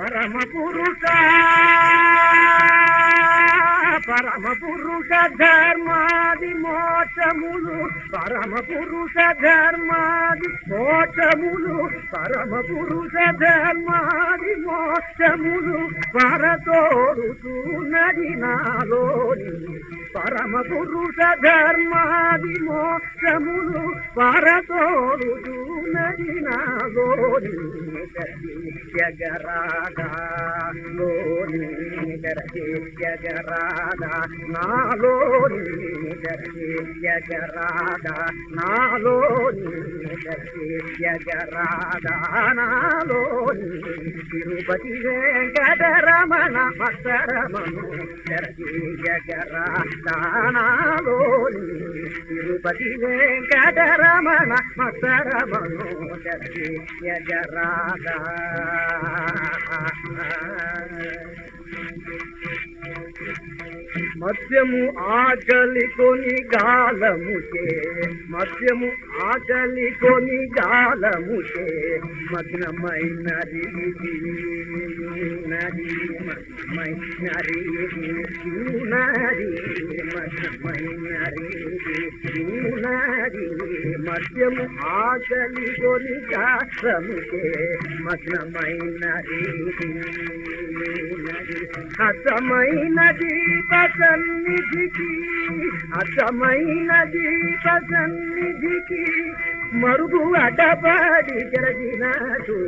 పరమ పురుష పరమ పురుష ధర్మాది మోక్షములు పరమ పురుష ధర్మాది మోక్షములు పరమ పురుష ధర్మాది మోక్షములు పరతోడుతున్నది నాలోని పరమ పురుష ధర్మాది మోక్షములు పరతోడుతున్నది నాలోని జగరాగా జగరాగా నాలోని జగరాగా నాలోని జగరాగా నాలోని తిరుపతి వెంకటరమణ మకరమను జగరాగా నాలోని తిరుపతి వెంకటరమణ మకరమను జగరాగా మద్యము ఆకలి కొని గాలముకే మద్యము ఆకలి కొని గాలముకే మగ్నమైన రీతి నరి మగ్నమైన రీతి నరి మగ్నమైన నరి మద్యము ఆకలి కొని గాలముచే మగ్నమైనది రీతి అసమైన దీప సన్నిధికి అసమైన దీప సన్నిధికి మరుగు అడ్డపడి జరిగినది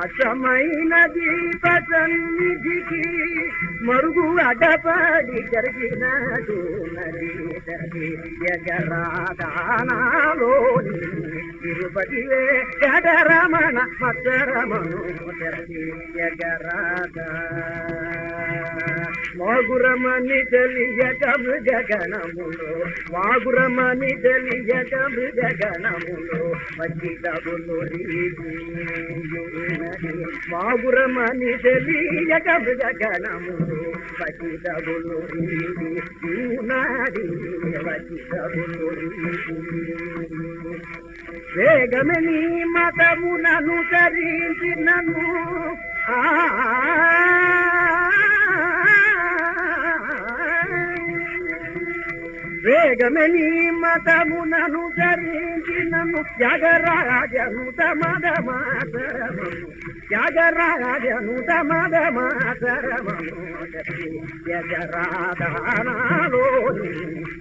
అసమైన సన్నిధికి మరుగు అడ్డపడి జరిగినదు నది ఎగరాదానాలోని తిరుపతి గడరమణ మకరమను జగరాధ వాగురమని తెలియక మృగగణములో. వాగురమని తెలియక మృగగణములో. వచ్చిదగులు వాగురమని తెలియక మృగగణములో. వచ్చిదగులు నాడి వచ్చిదగులు వేగమే వేగమని మతమునను చరించి నన్ను వేగమని మతమునను ధరించి నన్ను త్యాగరాజను తమద మాతరమను త్యాగరాజను తమద మాతరమను త్యగరాధానాలోని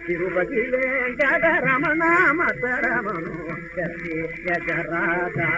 తిరుపతి వెంకటరమణ మతరమను త్యగరాధాలోని